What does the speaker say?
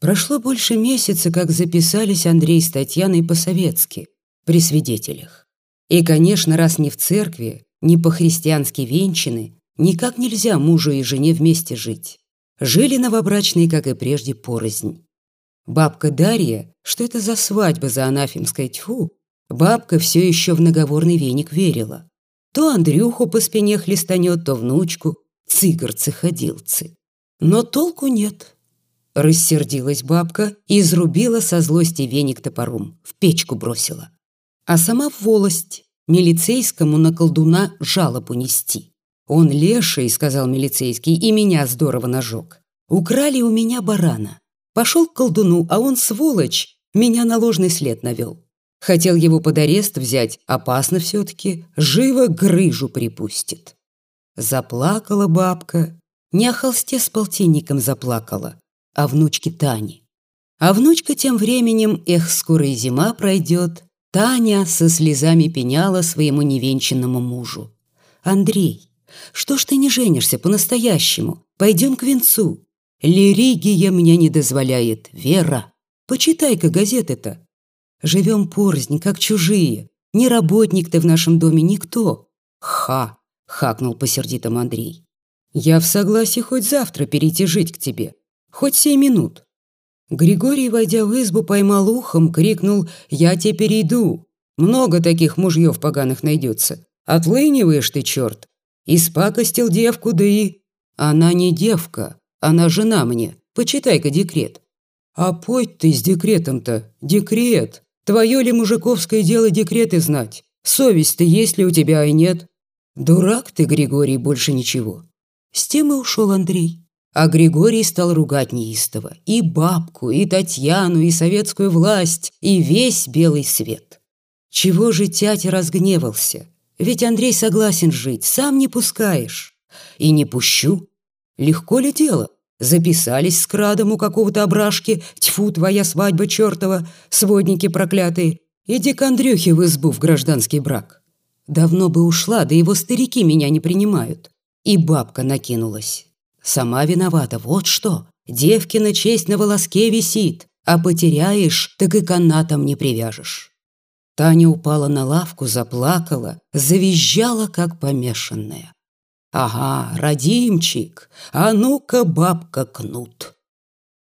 Прошло больше месяца, как записались Андрей с Татьяной по-советски, при свидетелях. И, конечно, раз не в церкви, не по-христиански венчаны, никак нельзя мужу и жене вместе жить. Жили новобрачные, как и прежде, порознь. Бабка Дарья, что это за свадьба за анафемской тьфу, бабка все еще в наговорный веник верила. То Андрюху по спине хлестанет, то внучку, цыгарцы-ходилцы. Но толку нет. Рассердилась бабка и изрубила со злости веник топором, в печку бросила. А сама в волость, милицейскому на колдуна жалобу нести. «Он леший», — сказал милицейский, — «и меня здорово нажег. Украли у меня барана. Пошел к колдуну, а он, сволочь, меня на ложный след навел. Хотел его под арест взять, опасно все-таки, живо грыжу припустит». Заплакала бабка, не о холсте с полтинником заплакала, а внучке Тане. А внучка тем временем, эх, скоро и зима пройдет, Таня со слезами пеняла своему невенчанному мужу. «Андрей, что ж ты не женишься по-настоящему? Пойдем к венцу. Лиригия мне не дозволяет, Вера. Почитай-ка газеты-то. Живем порознь, как чужие. Ни работник ты в нашем доме, никто. Ха, хакнул по-сердитому Андрей. Я в согласии хоть завтра перейти жить к тебе. Хоть семь минут. Григорий, войдя в избу, поймал ухом, крикнул «Я теперь иду!» Много таких мужьев поганых найдется. Отлыниваешь ты, черт. Испакостил девку, да и... Она не девка, она жена мне. Почитай-ка декрет. А пой ты с декретом-то. Декрет. Твое ли мужиковское дело декреты знать? Совесть-то есть ли у тебя, и нет? Дурак ты, Григорий, больше ничего. С тем и ушел Андрей. А Григорий стал ругать неистово и бабку, и Татьяну, и советскую власть, и весь белый свет. Чего же тятя разгневался? Ведь Андрей согласен жить, сам не пускаешь. И не пущу. Легко ли дело? Записались с крадом у какого-то ображки, тьфу, твоя свадьба чертова, сводники проклятые. Иди к Андрюхе в избу в гражданский брак. Давно бы ушла, да его старики меня не принимают. И бабка накинулась. Сама виновата, вот что. Девкина честь на волоске висит, а потеряешь, так и канатом не привяжешь. Таня упала на лавку, заплакала, завизжала, как помешанная. «Ага, родимчик, а ну-ка, бабка кнут!»